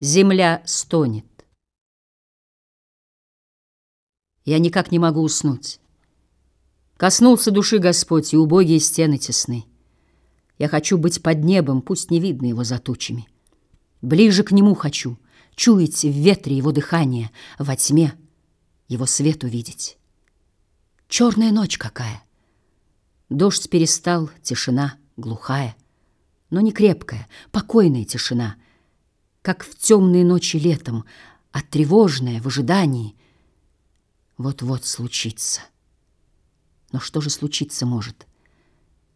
Земля стонет. Я никак не могу уснуть. Коснулся души Господь, и убогие стены тесны. Я хочу быть под небом, пусть не видно его за тучами. Ближе к нему хочу, чуять в ветре его дыхание, во тьме его свет увидеть. Черная ночь какая! Дождь перестал, тишина глухая, но не крепкая, покойная тишина — как в темные ночи летом, а тревожная в ожидании. Вот-вот случится. Но что же случиться может?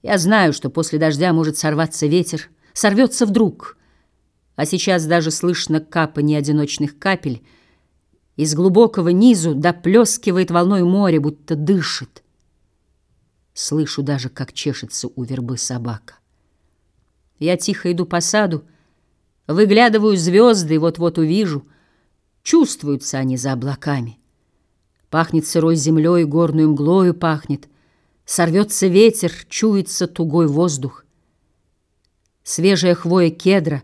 Я знаю, что после дождя может сорваться ветер, сорвется вдруг. А сейчас даже слышно капание одиночных капель. Из глубокого низу доплескивает волной море, будто дышит. Слышу даже, как чешется у вербы собака. Я тихо иду по саду, Выглядываю звезды, вот-вот увижу. Чувствуются они за облаками. Пахнет сырой землей, горную мглою пахнет. Сорвется ветер, чуется тугой воздух. Свежая хвоя кедра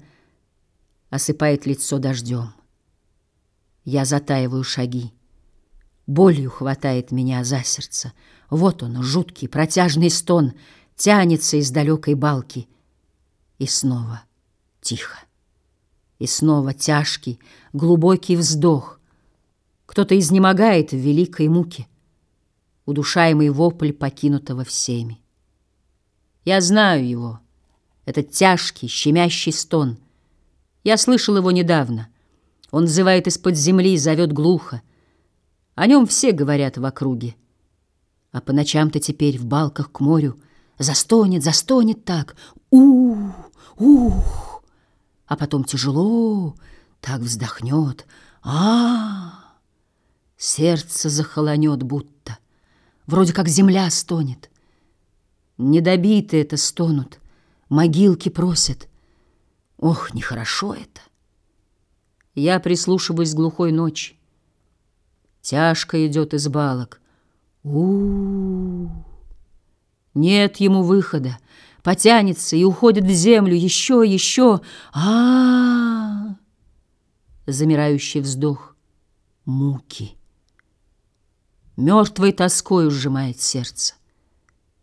осыпает лицо дождем. Я затаиваю шаги. Болью хватает меня за сердце. Вот он, жуткий, протяжный стон, тянется из далекой балки. И снова тихо. И снова тяжкий, глубокий вздох. Кто-то изнемогает в великой муке, удушаемый вопль покинутого всеми. Я знаю его, этот тяжкий, щемящий стон. Я слышал его недавно. Он взывает из-под земли, зовет глухо. О нем все говорят в округе. А по ночам-то теперь в балках к морю Застонет, застонет так. Ух, ух а потом тяжело так вздохнет. А, -а, а Сердце захолонет будто, вроде как земля стонет. Недобитые это стонут, могилки просят. Ох, нехорошо это. Я прислушиваюсь глухой ночи. Тяжко идет из балок. У, -у, -у. Нет ему выхода потянется и уходит в землю еще, еще. А, Замирающий вздох. Муки. Мертвой тоской сжимает сердце.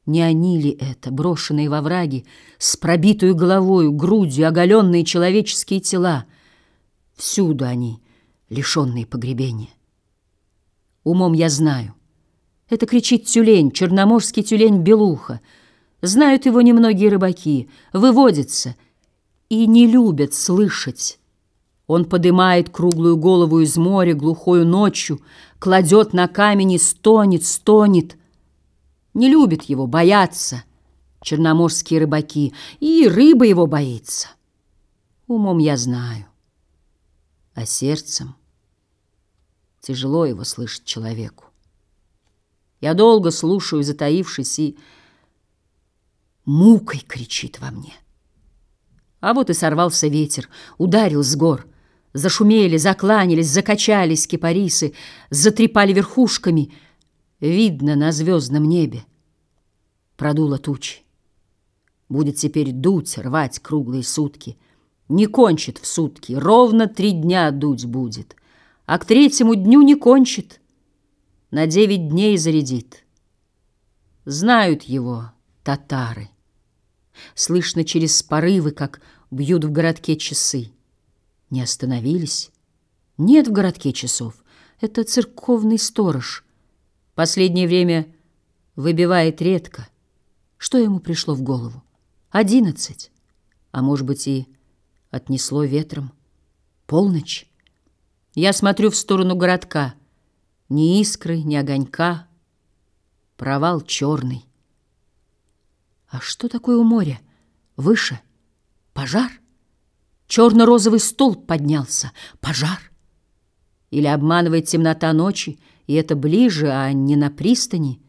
Не они ли это, брошенные во враги, с пробитую головою, грудью, оголенные человеческие тела? Всюду они, лишенные погребения. Умом я знаю. Это кричит тюлень, черноморский тюлень Белуха — Знают его немногие рыбаки, выводятся и не любят слышать. Он подымает круглую голову из моря глухою ночью, кладет на камень и стонет, стонет. Не любят его, боятся черноморские рыбаки, и рыба его боится. Умом я знаю, а сердцем тяжело его слышать человеку. Я долго слушаю, затаившись, и мукой кричит во мне. А вот и сорвался ветер, ударил с гор. Зашумели, закланялись, закачались кипарисы, затрепали верхушками. Видно на звездном небе. Продуло тучи. Будет теперь дуть, рвать круглые сутки. Не кончит в сутки, ровно три дня дуть будет. А к третьему дню не кончит, на девять дней зарядит. Знают его татары. Слышно через порывы, как бьют в городке часы. Не остановились? Нет в городке часов. Это церковный сторож. Последнее время выбивает редко. Что ему пришло в голову? Одиннадцать. А может быть и отнесло ветром. Полночь. Я смотрю в сторону городка. Ни искры, ни огонька. Провал черный. А что такое у моря? Выше. Пожар? Черно-розовый столб поднялся. Пожар? Или обманывает темнота ночи, и это ближе, а не на пристани?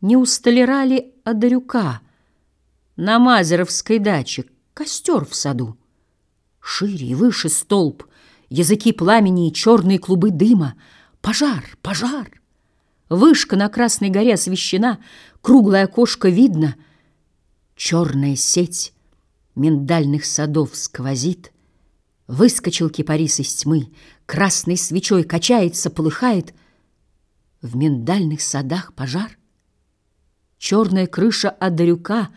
Не у столяра ли Одарюка на Мазеровской даче костер в саду? Шире и выше столб, языки пламени и черные клубы дыма. Пожар, пожар! Вышка на Красной горе освещена, круглое окошко видно — Черная сеть миндальных садов сквозит, Выскочил кипарис из тьмы, Красной свечой качается, полыхает. В миндальных садах пожар. Черная крыша Адарюка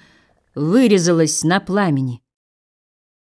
Вырезалась на пламени.